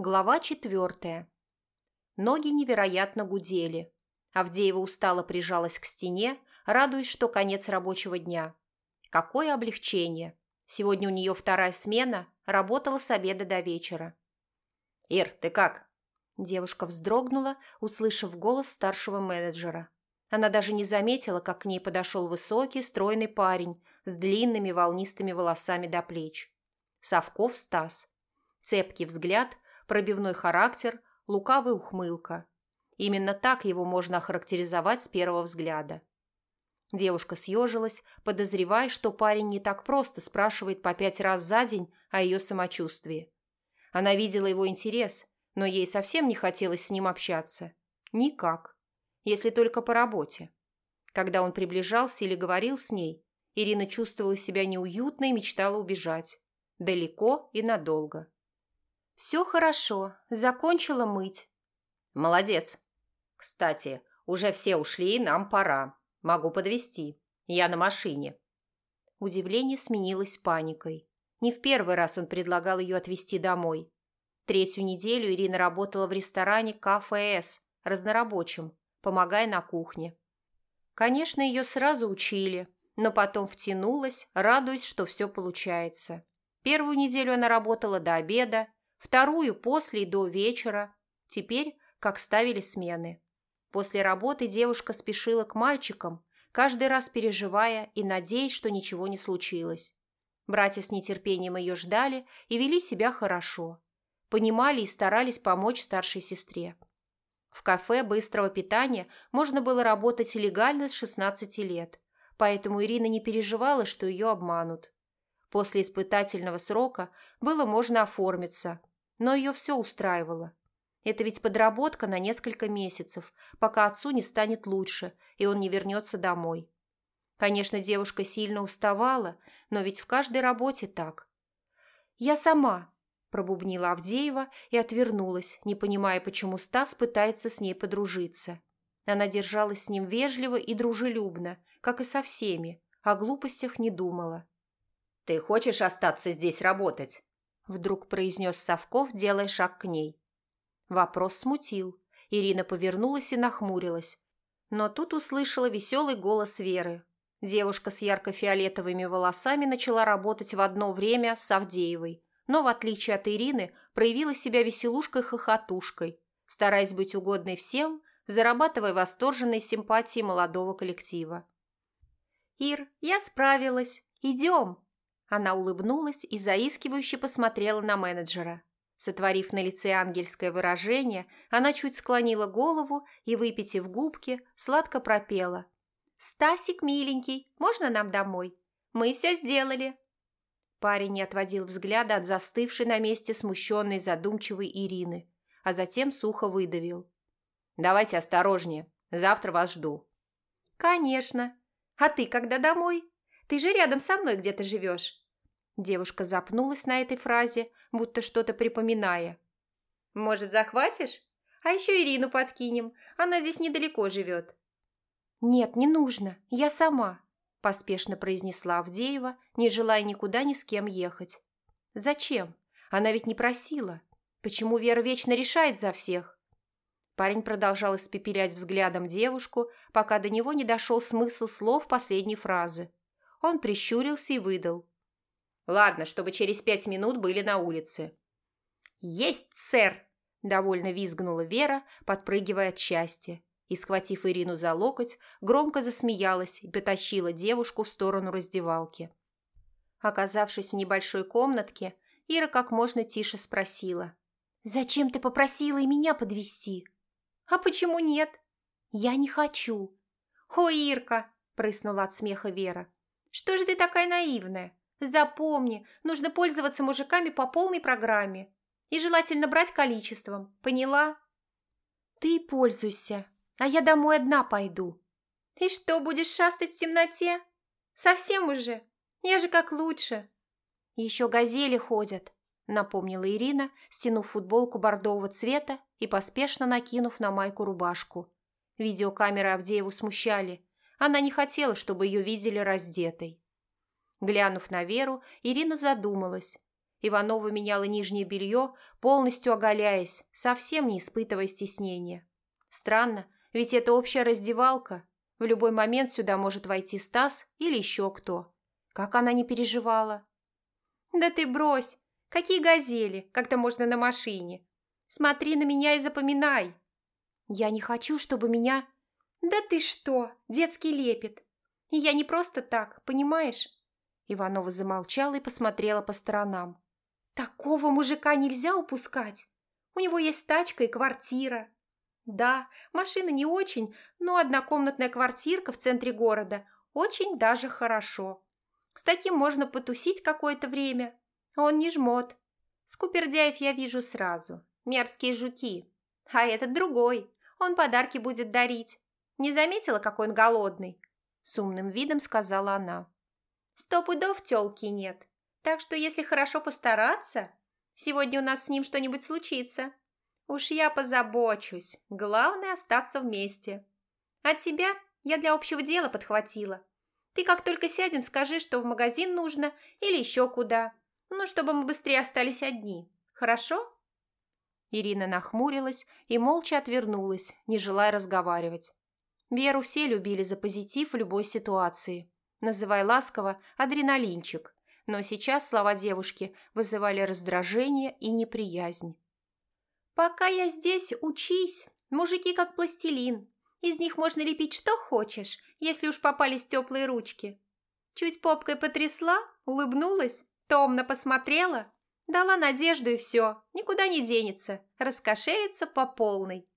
Глава четвертая. Ноги невероятно гудели. Авдеева устало прижалась к стене, радуясь, что конец рабочего дня. Какое облегчение! Сегодня у нее вторая смена, работала с обеда до вечера. «Ир, ты как?» Девушка вздрогнула, услышав голос старшего менеджера. Она даже не заметила, как к ней подошел высокий, стройный парень с длинными волнистыми волосами до плеч. Совков Стас. Цепкий взгляд, пробивной характер, лукавая ухмылка. Именно так его можно охарактеризовать с первого взгляда. Девушка съежилась, подозревая, что парень не так просто спрашивает по пять раз за день о ее самочувствии. Она видела его интерес, но ей совсем не хотелось с ним общаться. Никак. Если только по работе. Когда он приближался или говорил с ней, Ирина чувствовала себя неуютно и мечтала убежать. Далеко и надолго. «Все хорошо. Закончила мыть». «Молодец. Кстати, уже все ушли, нам пора. Могу подвести. Я на машине». Удивление сменилось паникой. Не в первый раз он предлагал ее отвезти домой. Третью неделю Ирина работала в ресторане КФС, разнорабочим, помогая на кухне. Конечно, ее сразу учили, но потом втянулась, радуясь, что все получается. Первую неделю она работала до обеда, вторую после и до вечера. Теперь как ставили смены. После работы девушка спешила к мальчикам, каждый раз переживая и надеясь, что ничего не случилось. Братья с нетерпением ее ждали и вели себя хорошо. Понимали и старались помочь старшей сестре. В кафе быстрого питания можно было работать легально с 16 лет, поэтому Ирина не переживала, что ее обманут. После испытательного срока было можно оформиться, но ее все устраивало. Это ведь подработка на несколько месяцев, пока отцу не станет лучше, и он не вернется домой. Конечно, девушка сильно уставала, но ведь в каждой работе так. «Я сама», – пробубнила Авдеева и отвернулась, не понимая, почему Стас пытается с ней подружиться. Она держалась с ним вежливо и дружелюбно, как и со всеми, о глупостях не думала. «Ты хочешь остаться здесь работать?» – вдруг произнес Совков, делая шаг к ней. Вопрос смутил. Ирина повернулась и нахмурилась. Но тут услышала веселый голос Веры. Девушка с ярко-фиолетовыми волосами начала работать в одно время с Авдеевой, но, в отличие от Ирины, проявила себя веселушкой-хохотушкой, стараясь быть угодной всем, зарабатывая восторженной симпатии молодого коллектива. «Ир, я справилась. Идем!» Она улыбнулась и заискивающе посмотрела на менеджера. Сотворив на лице ангельское выражение, она чуть склонила голову и, выпитив губки, сладко пропела. «Стасик, миленький, можно нам домой? Мы все сделали!» Парень не отводил взгляда от застывшей на месте смущенной задумчивой Ирины, а затем сухо выдавил. «Давайте осторожнее, завтра вас жду». «Конечно. А ты когда домой? Ты же рядом со мной где-то живешь». Девушка запнулась на этой фразе, будто что-то припоминая. «Может, захватишь? А еще Ирину подкинем, она здесь недалеко живет». «Нет, не нужно, я сама», – поспешно произнесла Авдеева, не желая никуда ни с кем ехать. «Зачем? Она ведь не просила. Почему Вера вечно решает за всех?» Парень продолжал испепелять взглядом девушку, пока до него не дошел смысл слов последней фразы. Он прищурился и выдал. Ладно, чтобы через пять минут были на улице. «Есть, сэр!» – довольно визгнула Вера, подпрыгивая от счастья. И, схватив Ирину за локоть, громко засмеялась и потащила девушку в сторону раздевалки. Оказавшись в небольшой комнатке, Ира как можно тише спросила. «Зачем ты попросила и меня подвести? «А почему нет?» «Я не хочу». «О, Ирка!» – прыснула от смеха Вера. «Что же ты такая наивная? Запомни, нужно пользоваться мужиками по полной программе. И желательно брать количеством. Поняла? Ты пользуйся, а я домой одна пойду. И что, будешь шастать в темноте? Совсем уже? Я же как лучше. Еще газели ходят, напомнила Ирина, стянув футболку бордового цвета и поспешно накинув на майку рубашку. Видеокамеры Авдееву смущали. Она не хотела, чтобы ее видели раздетой. Глянув на Веру, Ирина задумалась. Иванова меняла нижнее белье, полностью оголяясь, совсем не испытывая стеснения. Странно, ведь это общая раздевалка. В любой момент сюда может войти Стас или еще кто. Как она не переживала? «Да ты брось! Какие газели, как-то можно на машине. Смотри на меня и запоминай!» «Я не хочу, чтобы меня...» «Да ты что, детский лепет! Я не просто так, понимаешь?» Иванова замолчала и посмотрела по сторонам. «Такого мужика нельзя упускать. У него есть тачка и квартира. Да, машина не очень, но однокомнатная квартирка в центре города очень даже хорошо. С таким можно потусить какое-то время. Он не жмот. Скупердяев я вижу сразу. Мерзкие жуки. А этот другой. Он подарки будет дарить. Не заметила, какой он голодный?» С умным видом сказала она. «Сто пудов тёлки нет. Так что, если хорошо постараться, сегодня у нас с ним что-нибудь случится. Уж я позабочусь. Главное – остаться вместе. А тебя я для общего дела подхватила. Ты как только сядем, скажи, что в магазин нужно или еще куда. Ну, чтобы мы быстрее остались одни. Хорошо?» Ирина нахмурилась и молча отвернулась, не желая разговаривать. Веру все любили за позитив в любой ситуации. Называй ласково «адреналинчик», но сейчас слова девушки вызывали раздражение и неприязнь. «Пока я здесь, учись. Мужики как пластилин. Из них можно лепить что хочешь, если уж попались теплые ручки». Чуть попкой потрясла, улыбнулась, томно посмотрела, дала надежду и все, никуда не денется, раскошелится по полной.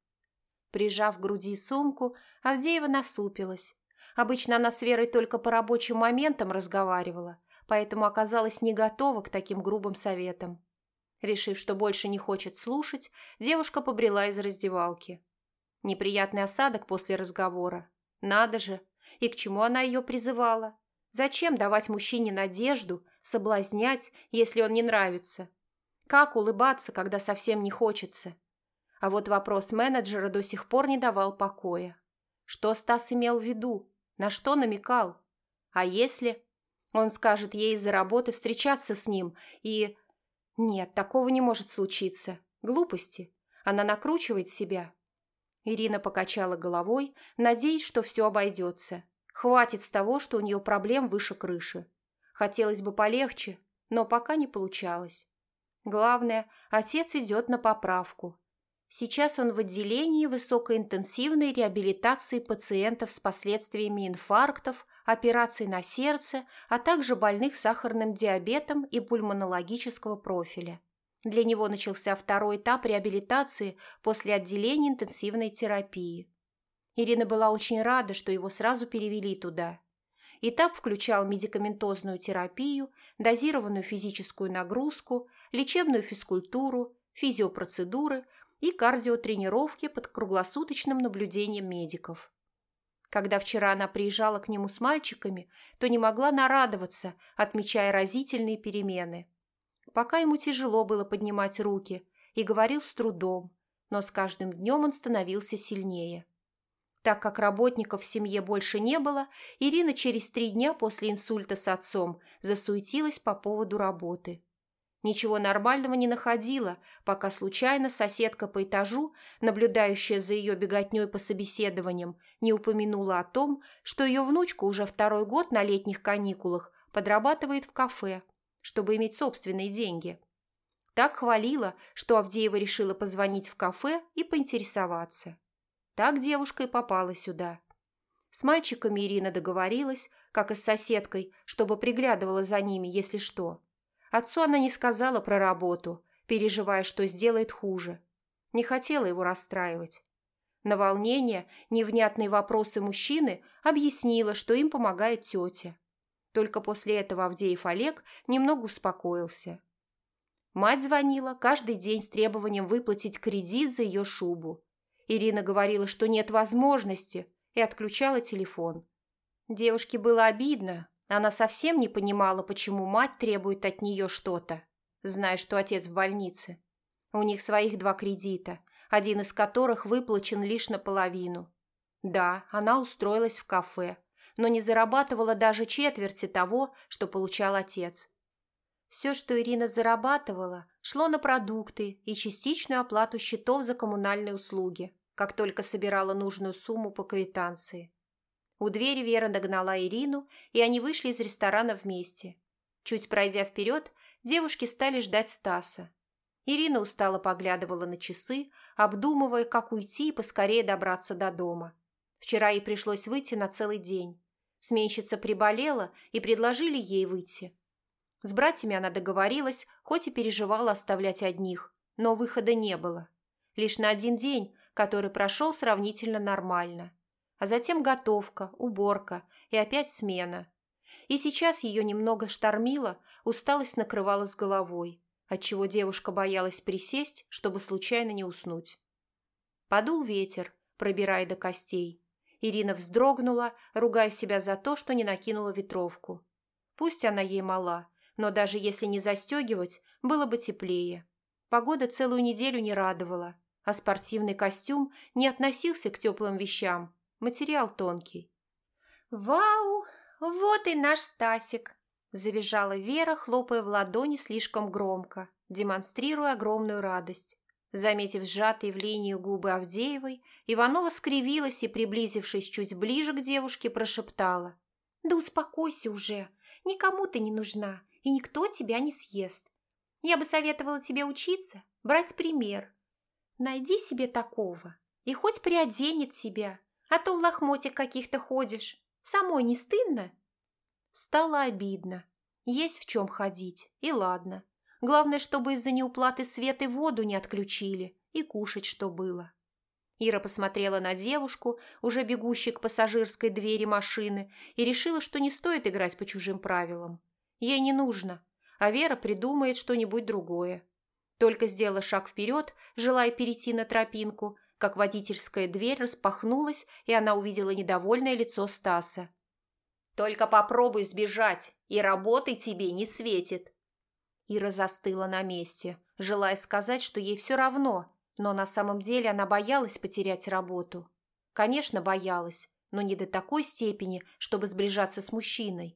Прижав к груди сумку, Авдеева насупилась. Обычно она с Верой только по рабочим моментам разговаривала, поэтому оказалась не готова к таким грубым советам. Решив, что больше не хочет слушать, девушка побрела из раздевалки. Неприятный осадок после разговора. Надо же! И к чему она ее призывала? Зачем давать мужчине надежду, соблазнять, если он не нравится? Как улыбаться, когда совсем не хочется? А вот вопрос менеджера до сих пор не давал покоя. Что Стас имел в виду? На что намекал? А если... Он скажет ей из-за работы встречаться с ним и... Нет, такого не может случиться. Глупости. Она накручивает себя. Ирина покачала головой, надеясь, что все обойдется. Хватит с того, что у нее проблем выше крыши. Хотелось бы полегче, но пока не получалось. Главное, отец идет на поправку. Сейчас он в отделении высокоинтенсивной реабилитации пациентов с последствиями инфарктов, операций на сердце, а также больных сахарным диабетом и пульмонологического профиля. Для него начался второй этап реабилитации после отделения интенсивной терапии. Ирина была очень рада, что его сразу перевели туда. Этап включал медикаментозную терапию, дозированную физическую нагрузку, лечебную физкультуру, физиопроцедуры – и кардиотренировки под круглосуточным наблюдением медиков. Когда вчера она приезжала к нему с мальчиками, то не могла нарадоваться, отмечая разительные перемены. Пока ему тяжело было поднимать руки и говорил с трудом, но с каждым днем он становился сильнее. Так как работников в семье больше не было, Ирина через три дня после инсульта с отцом засуетилась по поводу работы. Ничего нормального не находила, пока случайно соседка по этажу, наблюдающая за ее беготней по собеседованиям, не упомянула о том, что ее внучка уже второй год на летних каникулах подрабатывает в кафе, чтобы иметь собственные деньги. Так хвалила, что Авдеева решила позвонить в кафе и поинтересоваться. Так девушка и попала сюда. С мальчиками Ирина договорилась, как и с соседкой, чтобы приглядывала за ними, если что. Отцу она не сказала про работу, переживая, что сделает хуже. Не хотела его расстраивать. На волнение, невнятные вопросы мужчины объяснила, что им помогает тетя. Только после этого Авдеев Олег немного успокоился. Мать звонила каждый день с требованием выплатить кредит за ее шубу. Ирина говорила, что нет возможности, и отключала телефон. Девушке было обидно, она совсем не понимала, почему мать требует от нее что-то, зная, что отец в больнице. У них своих два кредита, один из которых выплачен лишь наполовину. Да, она устроилась в кафе, но не зарабатывала даже четверти того, что получал отец. Все, что Ирина зарабатывала, шло на продукты и частичную оплату счетов за коммунальные услуги, как только собирала нужную сумму по квитанции. У двери Вера догнала Ирину, и они вышли из ресторана вместе. Чуть пройдя вперед, девушки стали ждать Стаса. Ирина устало поглядывала на часы, обдумывая, как уйти и поскорее добраться до дома. Вчера ей пришлось выйти на целый день. Сменщица приболела, и предложили ей выйти. С братьями она договорилась, хоть и переживала оставлять одних, но выхода не было. Лишь на один день, который прошел сравнительно нормально. А затем готовка, уборка и опять смена. И сейчас ее немного штормило, усталость накрывала с головой, отчего девушка боялась присесть, чтобы случайно не уснуть. Подул ветер, пробирая до костей. Ирина вздрогнула, ругая себя за то, что не накинула ветровку. Пусть она ей мала, но даже если не застегивать, было бы теплее. Погода целую неделю не радовала, а спортивный костюм не относился к теплым вещам, материал тонкий. «Вау! Вот и наш Стасик!» – завизжала Вера, хлопая в ладони слишком громко, демонстрируя огромную радость. Заметив сжатые в линию губы Авдеевой, Иванова скривилась и, приблизившись чуть ближе к девушке, прошептала. «Да успокойся уже, никому ты не нужна, и никто тебя не съест. Я бы советовала тебе учиться, брать пример. Найди себе такого, и хоть приоденет тебя, а то в лохмотьях каких-то ходишь. Самой не стыдно?» Стало обидно. Есть в чем ходить, и ладно. Главное, чтобы из-за неуплаты свет и воду не отключили, и кушать что было. Ира посмотрела на девушку, уже бегущей к пассажирской двери машины, и решила, что не стоит играть по чужим правилам. Ей не нужно, а Вера придумает что-нибудь другое. Только сделала шаг вперед, желая перейти на тропинку, как водительская дверь распахнулась, и она увидела недовольное лицо Стаса. «Только попробуй сбежать, и работы тебе не светит». Ира застыла на месте, желая сказать, что ей все равно, но на самом деле она боялась потерять работу. Конечно, боялась, но не до такой степени, чтобы сближаться с мужчиной.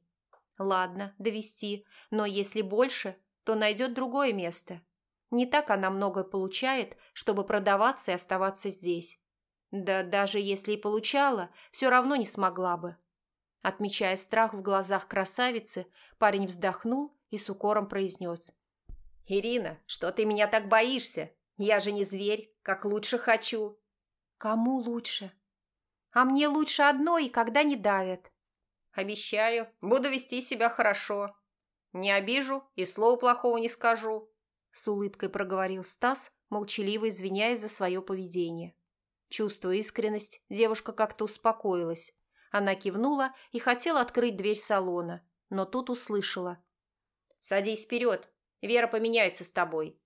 Ладно, довести, но если больше, то найдет другое место. Не так она многое получает, чтобы продаваться и оставаться здесь. Да даже если и получала, все равно не смогла бы. Отмечая страх в глазах красавицы, парень вздохнул и с укором произнес. «Ирина, что ты меня так боишься? Я же не зверь, как лучше хочу». «Кому лучше?» «А мне лучше одной, когда не давят». Обещаю, буду вести себя хорошо. Не обижу и слова плохого не скажу. С улыбкой проговорил Стас, молчаливо извиняясь за свое поведение. Чувствуя искренность, девушка как-то успокоилась. Она кивнула и хотела открыть дверь салона, но тут услышала. «Садись вперед, Вера поменяется с тобой».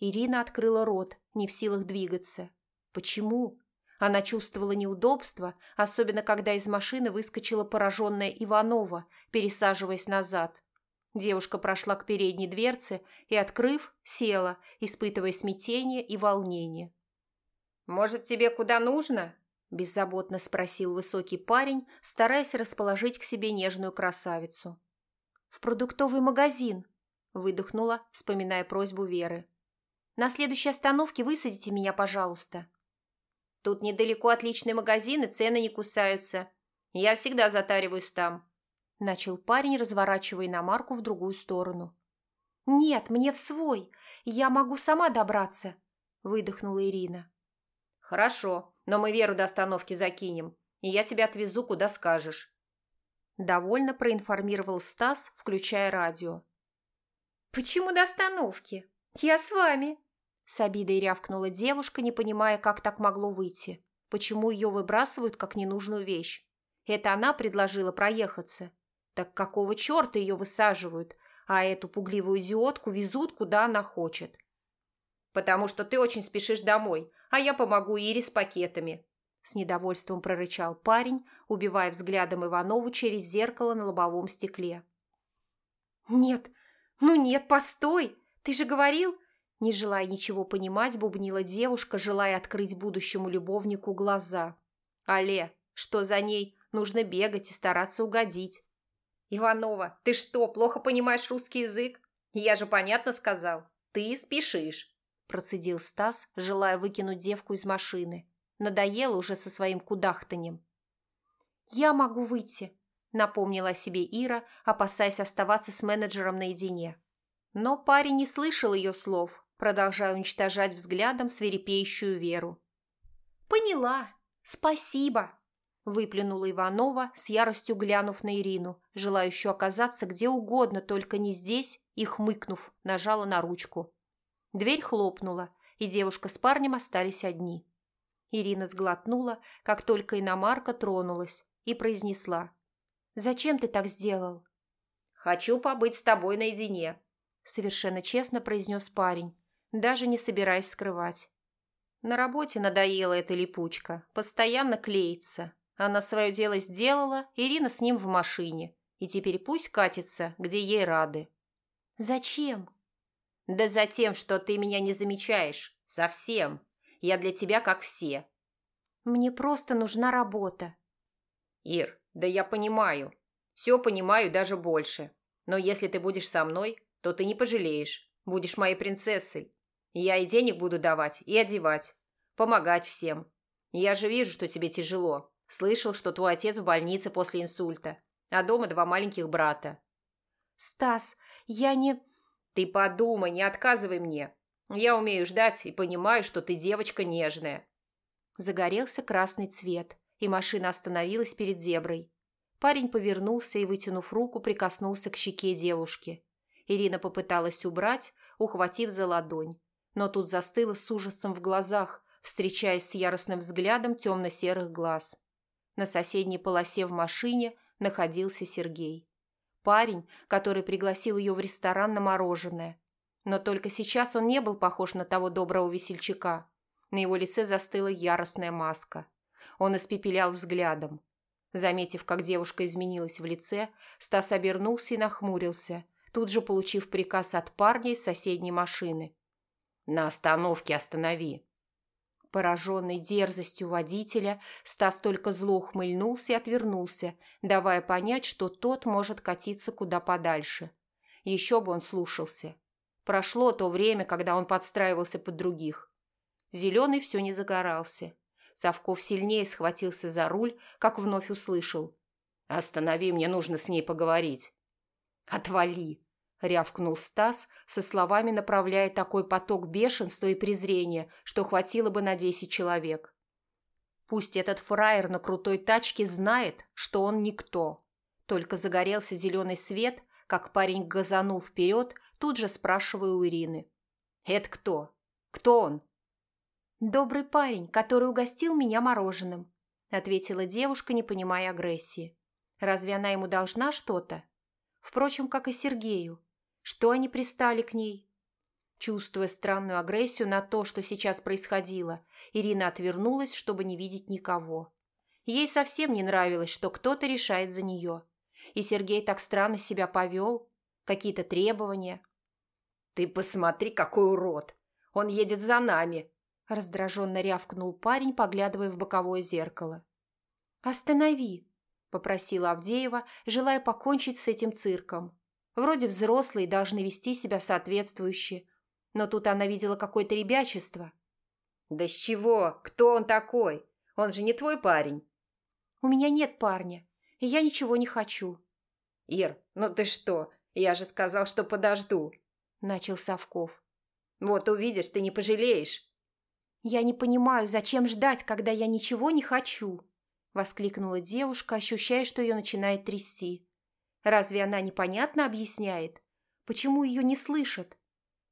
Ирина открыла рот, не в силах двигаться. «Почему?» Она чувствовала неудобство, особенно когда из машины выскочила пораженная Иванова, пересаживаясь назад. Девушка прошла к передней дверце и, открыв, села, испытывая смятение и волнение. «Может, тебе куда нужно?» – беззаботно спросил высокий парень, стараясь расположить к себе нежную красавицу. «В продуктовый магазин», – выдохнула, вспоминая просьбу Веры. «На следующей остановке высадите меня, пожалуйста». Тут недалеко отличный магазин, и цены не кусаются. Я всегда затариваюсь там», – начал парень, разворачивая иномарку в другую сторону. «Нет, мне в свой. Я могу сама добраться», – выдохнула Ирина. «Хорошо, но мы Веру до остановки закинем, и я тебя отвезу, куда скажешь». Довольно проинформировал Стас, включая радио. «Почему до остановки? Я с вами», с обидой рявкнула девушка, не понимая, как так могло выйти. Почему ее выбрасывают как ненужную вещь? Это она предложила проехаться. Так какого черта ее высаживают, а эту пугливую идиотку везут, куда она хочет? «Потому что ты очень спешишь домой, а я помогу Ире с пакетами», с недовольством прорычал парень, убивая взглядом Иванову через зеркало на лобовом стекле. «Нет, ну нет, постой! Ты же говорил, не желая ничего понимать, бубнила девушка, желая открыть будущему любовнику глаза. «Але, что за ней? Нужно бегать и стараться угодить». «Иванова, ты что, плохо понимаешь русский язык? Я же понятно сказал. Ты спешишь. Процедил Стас, желая выкинуть девку из машины. Надоело уже со своим кудахтанем. «Я могу выйти», – напомнила себе Ира, опасаясь оставаться с менеджером наедине. Но парень не слышал ее слов, продолжая уничтожать взглядом свирепеющую Веру. «Поняла. Спасибо», – выплюнула Иванова, с яростью глянув на Ирину, желающую оказаться где угодно, только не здесь, и, хмыкнув, нажала на ручку. Дверь хлопнула, и девушка с парнем остались одни. Ирина сглотнула, как только иномарка тронулась, и произнесла. «Зачем ты так сделал?» «Хочу побыть с тобой наедине», – совершенно честно произнес парень, даже не собираясь скрывать. На работе надоела эта липучка, постоянно клеится. Она свое дело сделала, Ирина с ним в машине, и теперь пусть катится, где ей рады. «Зачем?» «Да за тем, что ты меня не замечаешь. Совсем. Я для тебя как все». «Мне просто нужна работа». «Ир, да я понимаю. Все понимаю даже больше. Но если ты будешь со мной, то ты не пожалеешь. Будешь моей принцессой. Я и денег буду давать, и одевать. Помогать всем. Я же вижу, что тебе тяжело. Слышал, что твой отец в больнице после инсульта, а дома два маленьких брата. «Стас, я не...» «Ты подумай, не отказывай мне. Я умею ждать и понимаю, что ты девочка нежная». Загорелся красный цвет, и машина остановилась перед зеброй. Парень повернулся и, вытянув руку, прикоснулся к щеке девушки. Ирина попыталась убрать, ухватив за ладонь, но тут застыла с ужасом в глазах, встречаясь с яростным взглядом темно-серых глаз. На соседней полосе в машине находился Сергей. Парень, который пригласил ее в ресторан на мороженое. Но только сейчас он не был похож на того доброго весельчака. На его лице застыла яростная маска. Он испепелял взглядом. Заметив, как девушка изменилась в лице, Стас обернулся и нахмурился, тут же получив приказ от парня из соседней машины. «На остановке останови!» Пораженный дерзостью водителя, Стас только зло ухмыльнулся и отвернулся, давая понять, что тот может катиться куда подальше. Еще бы он слушался. Прошло то время, когда он подстраивался под других. Зеленый все не загорался. Совков сильнее схватился за руль, как вновь услышал. «Останови, мне нужно с ней поговорить». «Отвали!» – рявкнул Стас, со словами направляя такой поток бешенства и презрения, что хватило бы на десять человек. Пусть этот фраер на крутой тачке знает, что он никто. Только загорелся зеленый свет, как парень газанул вперед, тут же спрашивая у Ирины. «Это кто? Кто он?» «Добрый парень, который угостил меня мороженым», – ответила девушка, не понимая агрессии. «Разве она ему должна что-то? Впрочем, как и Сергею. Что они пристали к ней?» Чувствуя странную агрессию на то, что сейчас происходило, Ирина отвернулась, чтобы не видеть никого. Ей совсем не нравилось, что кто-то решает за нее. И Сергей так странно себя повел. Какие-то требования. «Ты посмотри, какой урод! Он едет за нами!» Раздраженно рявкнул парень, поглядывая в боковое зеркало. «Останови!» – попросила Авдеева, желая покончить с этим цирком. Вроде взрослые должны вести себя соответствующе, но тут она видела какое-то ребячество. «Да с чего? Кто он такой? Он же не твой парень!» «У меня нет парня, и я ничего не хочу». «Ир, ну ты что? Я же сказал, что подожду!» – начал Совков. «Вот увидишь, ты не пожалеешь!» «Я не понимаю, зачем ждать, когда я ничего не хочу?» – воскликнула девушка, ощущая, что ее начинает трясти. «Разве она непонятно объясняет? Почему ее не слышат?»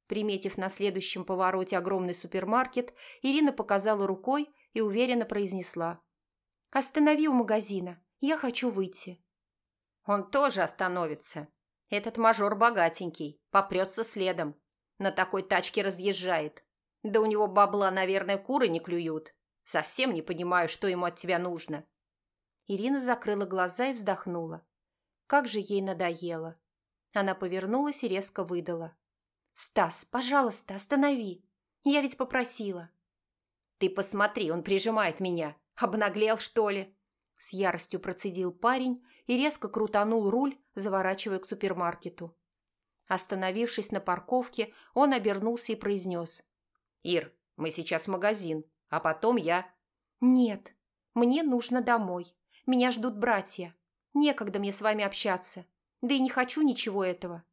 Приметив на следующем повороте огромный супермаркет, Ирина показала рукой и уверенно произнесла. «Останови у магазина, я хочу выйти». «Он тоже остановится. Этот мажор богатенький, попрется следом. На такой тачке разъезжает. Да у него бабла, наверное, куры не клюют. Совсем не понимаю, что ему от тебя нужно». Ирина закрыла глаза и вздохнула. Как же ей надоело. Она повернулась и резко выдала. «Стас, пожалуйста, останови. Я ведь попросила». «Ты посмотри, он прижимает меня. Обнаглел, что ли?» С яростью процедил парень и резко крутанул руль, заворачивая к супермаркету. Остановившись на парковке, он обернулся и произнес. «Ир, мы сейчас в магазин, а потом я...» «Нет, мне нужно домой. Меня ждут братья. Некогда мне с вами общаться. Да и не хочу ничего этого.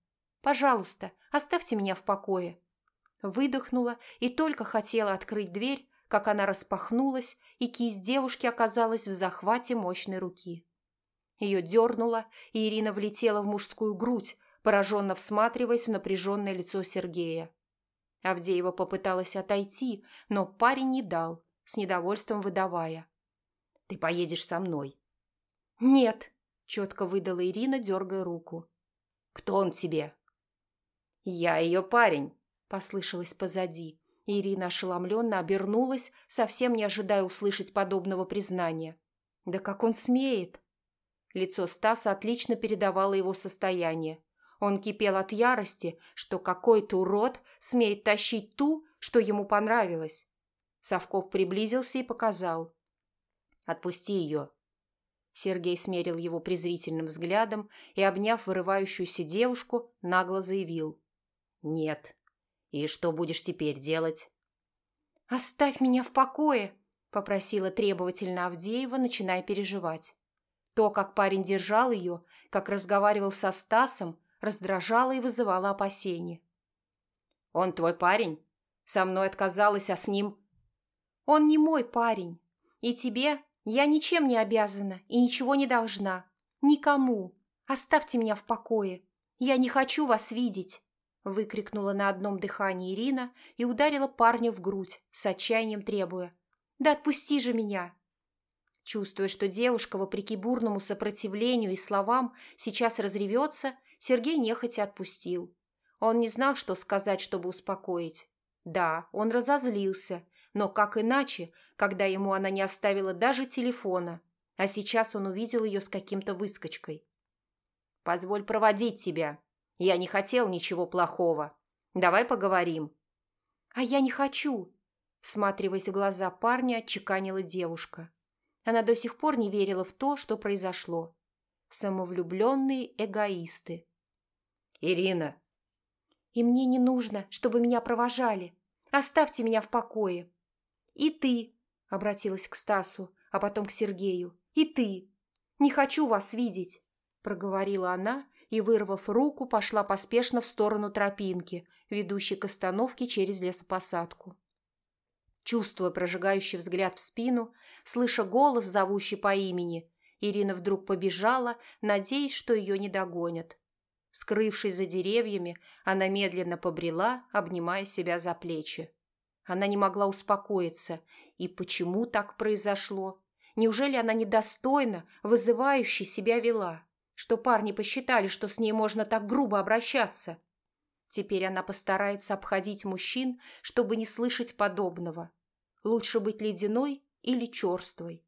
Пожалуйста, оставьте меня в покое». Выдохнула и только хотела открыть дверь, как она распахнулась, и кисть девушки оказалась в захвате мощной руки. Ее дернуло, и Ирина влетела в мужскую грудь, пораженно всматриваясь в напряженное лицо Сергея. Авдеева попыталась отойти, но парень не дал, с недовольством выдавая. «Ты поедешь со мной». «Нет», – четко выдала Ирина, дергая руку. «Кто он тебе?» «Я ее парень», – послышалось позади. Ирина ошеломленно обернулась, совсем не ожидая услышать подобного признания. «Да как он смеет!» Лицо Стаса отлично передавало его состояние. Он кипел от ярости, что какой-то урод смеет тащить ту, что ему понравилось. Совков приблизился и показал. «Отпусти ее». Сергей смерил его презрительным взглядом и, обняв вырывающуюся девушку, нагло заявил. «Нет. И что будешь теперь делать?» «Оставь меня в покое!» – попросила требовательно Авдеева, начиная переживать. То, как парень держал ее, как разговаривал со Стасом, раздражало и вызывало опасения. «Он твой парень? Со мной отказалась, а с ним...» «Он не мой парень. И тебе я ничем не обязана и ничего не должна. Никому. Оставьте меня в покое. Я не хочу вас видеть!» выкрикнула на одном дыхании Ирина и ударила парня в грудь, с отчаянием требуя. «Да отпусти же меня!» Чувствуя, что девушка, вопреки бурному сопротивлению и словам, сейчас разревется, Сергей нехотя отпустил. Он не знал, что сказать, чтобы успокоить. Да, он разозлился, но как иначе, когда ему она не оставила даже телефона, а сейчас он увидел ее с каким-то выскочкой. «Позволь проводить тебя», я не хотел ничего плохого. Давай поговорим». «А я не хочу», – всматриваясь в глаза парня, отчеканила девушка. Она до сих пор не верила в то, что произошло. Самовлюбленные эгоисты. «Ирина!» «И мне не нужно, чтобы меня провожали. Оставьте меня в покое». «И ты», – обратилась к Стасу, а потом к Сергею. «И ты. Не хочу вас видеть», – проговорила она и, вырвав руку, пошла поспешно в сторону тропинки, ведущей к остановке через лесопосадку. Чувствуя прожигающий взгляд в спину, слыша голос, зовущий по имени, Ирина вдруг побежала, надеясь, что ее не догонят. Скрывшись за деревьями, она медленно побрела, обнимая себя за плечи. Она не могла успокоиться. И почему так произошло? Неужели она недостойно, вызывающе себя вела? что парни посчитали, что с ней можно так грубо обращаться. Теперь она постарается обходить мужчин, чтобы не слышать подобного. Лучше быть ледяной или черствой.